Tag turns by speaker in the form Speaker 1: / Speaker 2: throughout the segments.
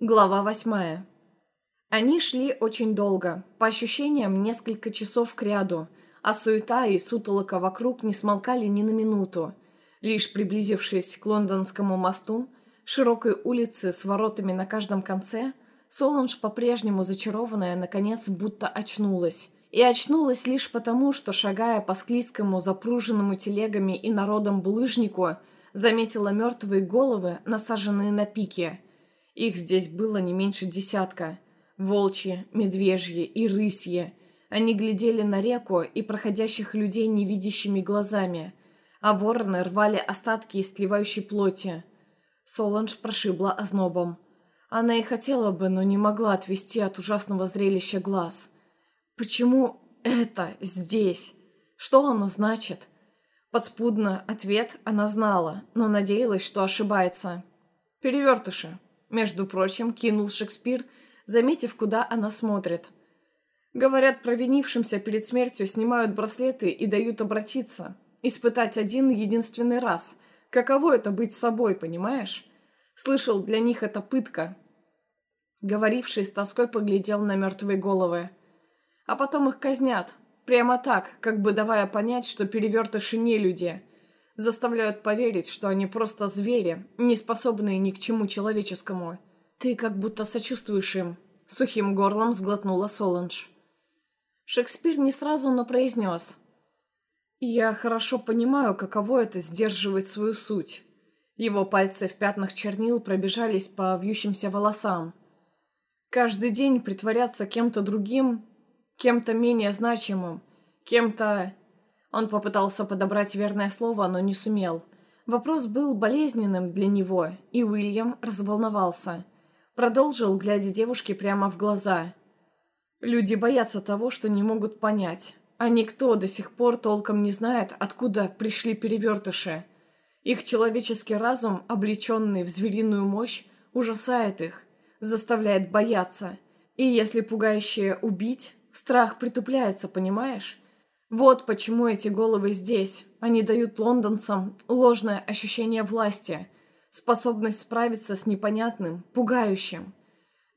Speaker 1: Глава восьмая. Они шли очень долго, по ощущениям несколько часов кряду, а суета и сутолока вокруг не смолкали ни на минуту. Лишь приблизившись к лондонскому мосту, широкой улице с воротами на каждом конце, Соланж, по-прежнему зачарованная, наконец будто очнулась. И очнулась лишь потому, что, шагая по склизкому, запруженному телегами и народом булыжнику, заметила мертвые головы, насаженные на пике – их здесь было не меньше десятка. Волчьи, медвежьи и рысьи. Они глядели на реку и проходящих людей невидящими глазами, а вороны рвали остатки истлевающей плоти. Соланж прошибла ознобом. Она и хотела бы, но не могла отвести от ужасного зрелища глаз. Почему это здесь? Что оно значит? Подспудно ответ она знала, но надеялась, что ошибается. Перевертыши. Между прочим, кинул Шекспир, заметив, куда она смотрит. Говорят, провинившимся перед смертью снимают браслеты и дают обратиться. Испытать один единственный раз. Каково это быть собой, понимаешь? Слышал, для них это пытка. Говоривший с тоской поглядел на мертвые головы. А потом их казнят. Прямо так, как бы давая понять, что перевертыши не люди – заставляют поверить, что они просто звери, не способные ни к чему человеческому. Ты как будто сочувствуешь им. Сухим горлом сглотнула Соланж. Шекспир не сразу, но произнес. «Я хорошо понимаю, каково это сдерживать свою суть». Его пальцы в пятнах чернил пробежались по вьющимся волосам. Каждый день притворяться кем-то другим, кем-то менее значимым, кем-то он попытался подобрать верное слово, но не сумел. Вопрос был болезненным для него, и Уильям разволновался. Продолжил, глядя девушке прямо в глаза. «Люди боятся того, что не могут понять. А никто до сих пор толком не знает, откуда пришли перевертыши. Их человеческий разум, облеченный в звериную мощь, ужасает их, заставляет бояться. И если пугающее убить, страх притупляется, понимаешь? Вот почему эти головы здесь. Они дают лондонцам ложное ощущение власти, способность справиться с непонятным, пугающим.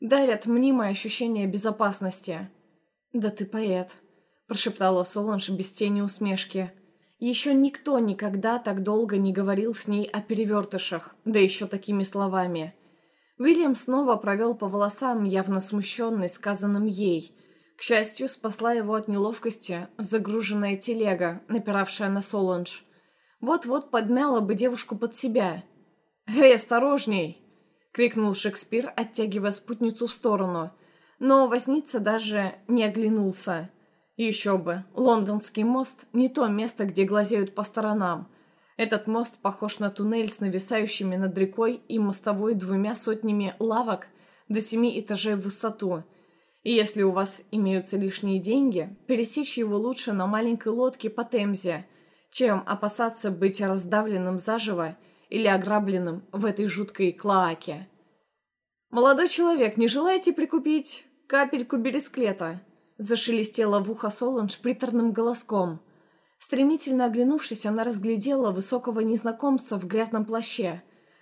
Speaker 1: Дарят мнимое ощущение безопасности. «Да ты поэт», – прошептала Соланж без тени усмешки. Еще никто никогда так долго не говорил с ней о перевертышах, да еще такими словами. Уильям снова провел по волосам, явно смущенный сказанным ей – к счастью, спасла его от неловкости загруженная телега, напиравшая на Соланж. Вот-вот подмяла бы девушку под себя. «Эй, осторожней!» — крикнул Шекспир, оттягивая спутницу в сторону. Но возница даже не оглянулся. Еще бы, лондонский мост — не то место, где глазеют по сторонам. Этот мост похож на туннель с нависающими над рекой и мостовой двумя сотнями лавок до семи этажей в высоту — и если у вас имеются лишние деньги, пересечь его лучше на маленькой лодке по Темзе, чем опасаться быть раздавленным заживо или ограбленным в этой жуткой клоаке. «Молодой человек, не желаете прикупить капельку бересклета?» Зашелестела в ухо Соланж приторным голоском. Стремительно оглянувшись, она разглядела высокого незнакомца в грязном плаще.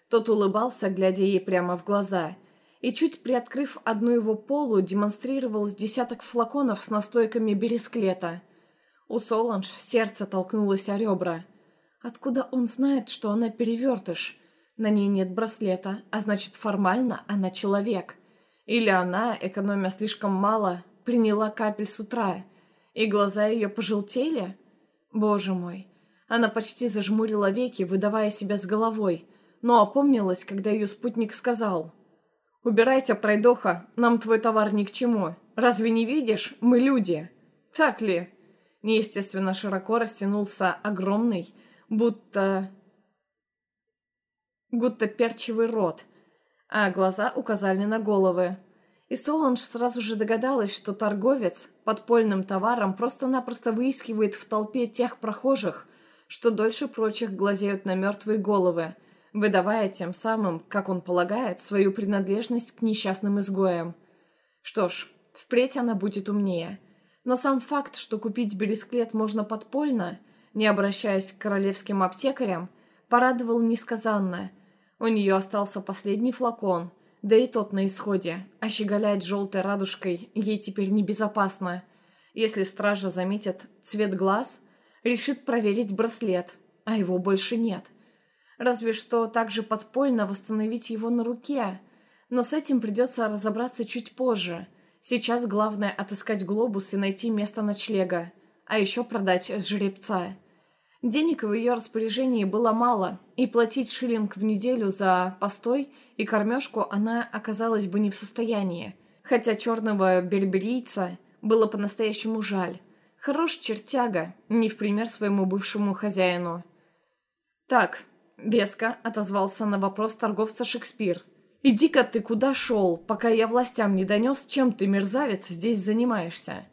Speaker 1: Тот улыбался, глядя ей прямо в глаза – и, чуть приоткрыв одну его полу, демонстрировал с десяток флаконов с настойками бересклета. У Соланж сердце толкнулось о ребра. Откуда он знает, что она перевертыш? На ней нет браслета, а значит формально она человек. Или она, экономя слишком мало, приняла капель с утра, и глаза ее пожелтели? Боже мой! Она почти зажмурила веки, выдавая себя с головой, но опомнилась, когда ее спутник сказал – «Убирайся, пройдоха, нам твой товар ни к чему. Разве не видишь? Мы люди». «Так ли?» Неестественно широко растянулся огромный, будто... будто перчивый рот, а глаза указали на головы. И Соланж сразу же догадалась, что торговец подпольным товаром просто-напросто выискивает в толпе тех прохожих, что дольше прочих глазеют на мертвые головы, выдавая тем самым, как он полагает, свою принадлежность к несчастным изгоям. Что ж, впредь она будет умнее. Но сам факт, что купить бересклет можно подпольно, не обращаясь к королевским аптекарям, порадовал несказанно. У нее остался последний флакон, Да и тот на исходе, а щеголять желтой радужкой ей теперь небезопасно. Если стража заметит цвет глаз, решит проверить браслет, а его больше нет. Разве что также подпольно восстановить его на руке. Но с этим придется разобраться чуть позже. Сейчас главное отыскать глобус и найти место ночлега. А еще продать жеребца. Денег в ее распоряжении было мало, и платить шиллинг в неделю за постой и кормежку она оказалась бы не в состоянии. Хотя черного берберийца было по-настоящему жаль. Хорош чертяга, не в пример своему бывшему хозяину. «Так, Веско отозвался на вопрос торговца Шекспир. «Иди-ка ты куда шел, пока я властям не донес, чем ты, мерзавец, здесь занимаешься?»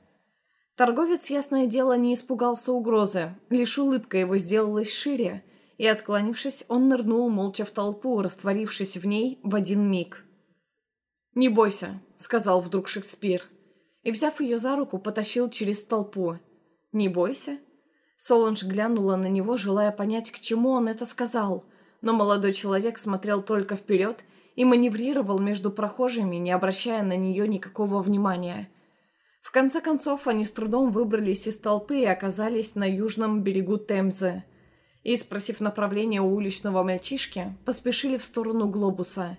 Speaker 1: Торговец, ясное дело, не испугался угрозы, лишь улыбка его сделалась шире, и, отклонившись, он нырнул молча в толпу, растворившись в ней в один миг. «Не бойся», — сказал вдруг Шекспир, и, взяв ее за руку, потащил через толпу. «Не бойся?» Соланж глянула на него, желая понять, к чему он это сказал, но молодой человек смотрел только вперед и маневрировал между прохожими, не обращая на нее никакого внимания. В конце концов, они с трудом выбрались из толпы и оказались на южном берегу Темзы. И, спросив направление у уличного мальчишки, поспешили в сторону глобуса.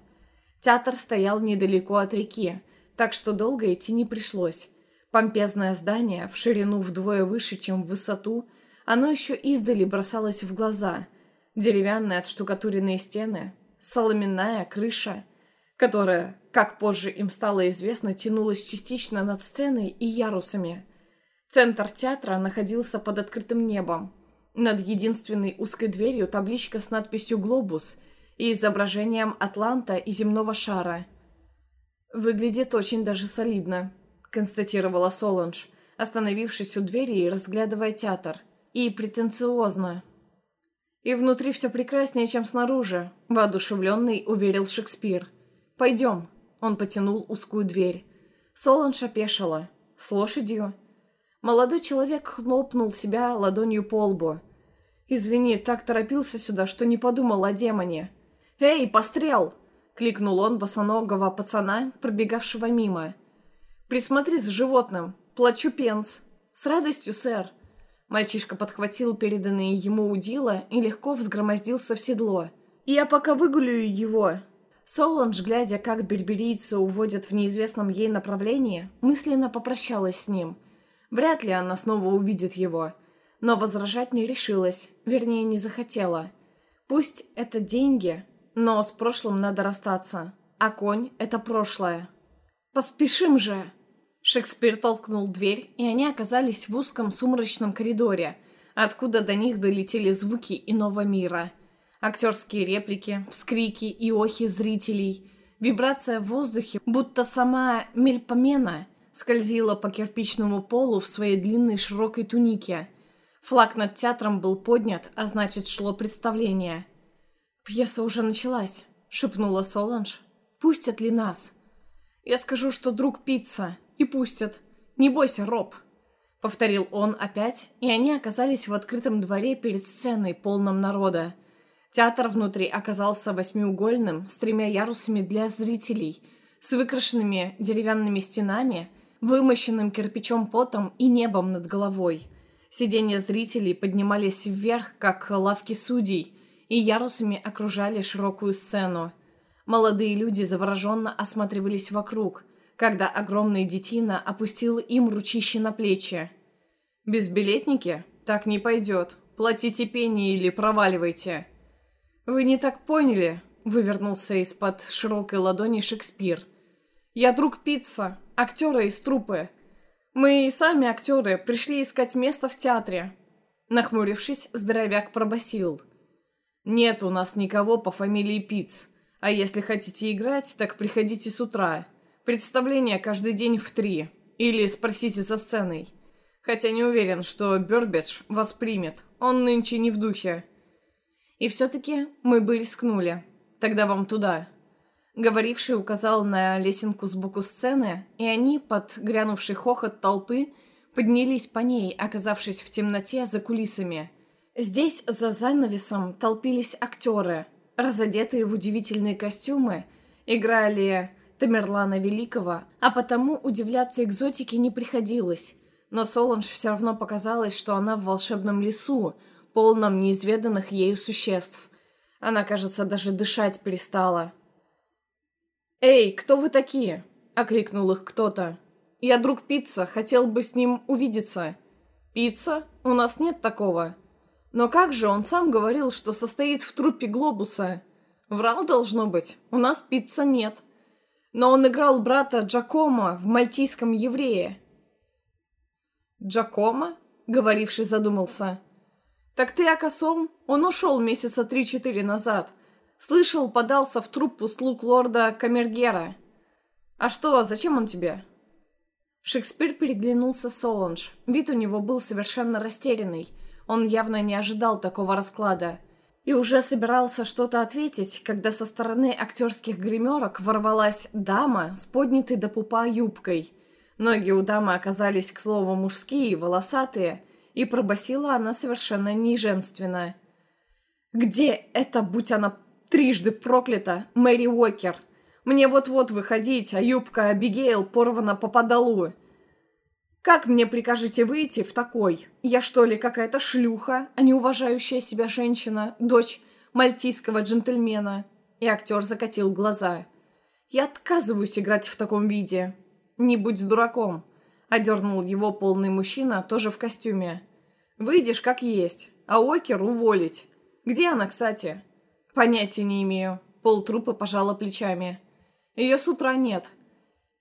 Speaker 1: Театр стоял недалеко от реки, так что долго идти не пришлось. Помпезное здание, в ширину вдвое выше, чем в высоту – оно еще издали бросалось в глаза. Деревянные отштукатуренные стены, соломенная крыша, которая, как позже им стало известно, тянулась частично над сценой и ярусами. Центр театра находился под открытым небом. Над единственной узкой дверью табличка с надписью «Глобус» и изображением Атланта и земного шара. «Выглядит очень даже солидно», — констатировала Соланж, остановившись у двери и разглядывая театр — и претенциозно. И внутри все прекраснее, чем снаружи, воодушевленный уверил Шекспир. «Пойдем», — он потянул узкую дверь. Соланж опешила. «С лошадью?» Молодой человек хлопнул себя ладонью по лбу. «Извини, так торопился сюда, что не подумал о демоне». «Эй, пострел!» — кликнул он босоногого пацана, пробегавшего мимо. «Присмотри за животным. Плачу пенс». «С радостью, сэр». Мальчишка подхватил переданные ему удила и легко взгромоздился в седло. «Я пока выгуляю его!» Соланж, глядя, как берберийцы уводят в неизвестном ей направлении, мысленно попрощалась с ним. Вряд ли она снова увидит его. Но возражать не решилась, вернее, не захотела. Пусть это деньги, но с прошлым надо расстаться. А конь — это прошлое. «Поспешим же!» Шекспир толкнул дверь, и они оказались в узком сумрачном коридоре, откуда до них долетели звуки иного мира. Актерские реплики, вскрики и охи зрителей, вибрация в воздухе, будто сама Мельпомена скользила по кирпичному полу в своей длинной широкой тунике. Флаг над театром был поднят, а значит, шло представление. «Пьеса уже началась», — шепнула Соланж. «Пустят ли нас?» «Я скажу, что друг пицца», и пустят. Не бойся, Роб!» Повторил он опять, и они оказались в открытом дворе перед сценой, полном народа. Театр внутри оказался восьмиугольным, с тремя ярусами для зрителей, с выкрашенными деревянными стенами, вымощенным кирпичом потом и небом над головой. Сиденья зрителей поднимались вверх, как лавки судей, и ярусами окружали широкую сцену. Молодые люди завороженно осматривались вокруг – когда огромный детина опустил им ручище на плечи. «Безбилетники? Так не пойдет. Платите пени или проваливайте». «Вы не так поняли», — вывернулся из-под широкой ладони Шекспир. «Я друг Пицца, актера из трупы. Мы и сами актеры пришли искать место в театре». Нахмурившись, здоровяк пробасил. «Нет у нас никого по фамилии Пиц. А если хотите играть, так приходите с утра. Представление каждый день в три. Или спросите за сценой. Хотя не уверен, что Бёрбидж вас примет. Он нынче не в духе. И все-таки мы бы рискнули. Тогда вам туда. Говоривший указал на лесенку сбоку сцены, и они, под грянувший хохот толпы, поднялись по ней, оказавшись в темноте за кулисами. Здесь, за занавесом, толпились актеры, разодетые в удивительные костюмы – играли Тамерлана Великого, а потому удивляться экзотике не приходилось. Но Соланж все равно показалось, что она в волшебном лесу, полном неизведанных ею существ. Она, кажется, даже дышать перестала. «Эй, кто вы такие?» — окликнул их кто-то. «Я друг Пицца, хотел бы с ним увидеться». «Пицца? У нас нет такого». «Но как же, он сам говорил, что состоит в труппе Глобуса». «Врал, должно быть. У нас Пицца нет». «Но он играл брата Джакома в «Мальтийском еврее». «Джакома?» — говоривший задумался. «Так ты о косом? Он ушел месяца три-четыре назад. Слышал, подался в труппу слуг лорда Камергера. А что, зачем он тебе?» Шекспир переглянулся с Соланж. Вид у него был совершенно растерянный. Он явно не ожидал такого расклада. И уже собирался что-то ответить, когда со стороны актерских гримерок ворвалась дама с поднятой до пупа юбкой. Ноги у дамы оказались, к слову, мужские, волосатые – и пробасила она совершенно неженственно. «Где это, будь она трижды проклята, Мэри Уокер? Мне вот-вот выходить, а юбка Абигейл порвана по подолу. Как мне прикажете выйти в такой? Я что ли какая-то шлюха, а не уважающая себя женщина, дочь мальтийского джентльмена?» И актер закатил глаза. «Я отказываюсь играть в таком виде. Не будь дураком. Одернул его полный мужчина, тоже в костюме. «Выйдешь как есть, а Окер уволить. Где она, кстати?» «Понятия не имею». Полтрупа пожала плечами. «Ее с утра нет».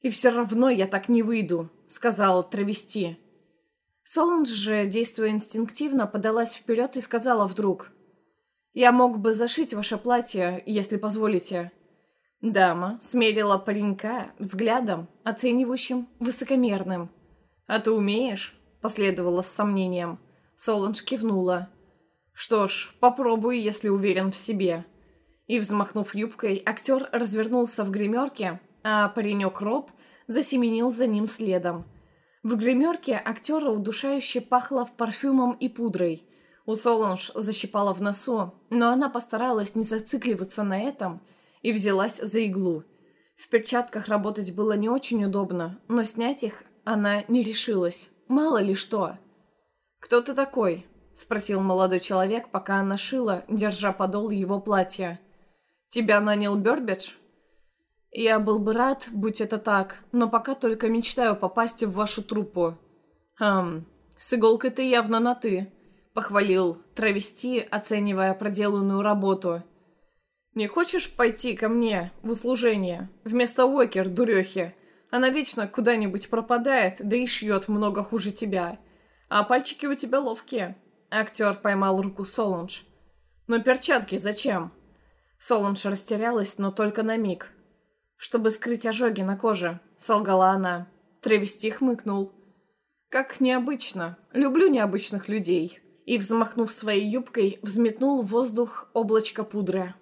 Speaker 1: «И все равно я так не выйду», — сказала травести. Соланж же, действуя инстинктивно, подалась вперед и сказала вдруг. «Я мог бы зашить ваше платье, если позволите». Дама смерила паренька взглядом, оценивающим, высокомерным. «А ты умеешь?» – последовало с сомнением. Соланж кивнула. «Что ж, попробуй, если уверен в себе». И, взмахнув юбкой, актер развернулся в гримерке, а паренек Роб засеменил за ним следом. В гримерке актера удушающе пахло парфюмом и пудрой. У Соланж защипала в носу, но она постаралась не зацикливаться на этом и взялась за иглу. В перчатках работать было не очень удобно, но снять их она не решилась. Мало ли что. «Кто ты такой?» – спросил молодой человек, пока она шила, держа подол его платья. «Тебя нанял Бёрбидж?» «Я был бы рад, будь это так, но пока только мечтаю попасть в вашу труппу». «Хм, с иголкой ты явно на «ты», – похвалил травести, оценивая проделанную работу. «Не хочешь пойти ко мне в услужение? Вместо Уокер, дурехи. Она вечно куда-нибудь пропадает, да и шьет много хуже тебя. А пальчики у тебя ловкие. Актер поймал руку Солунж. Но перчатки зачем? Солунж растерялась, но только на миг. Чтобы скрыть ожоги на коже, солгала она. Тревести хмыкнул. Как необычно. Люблю необычных людей. И, взмахнув своей юбкой, взметнул в воздух облачко пудры.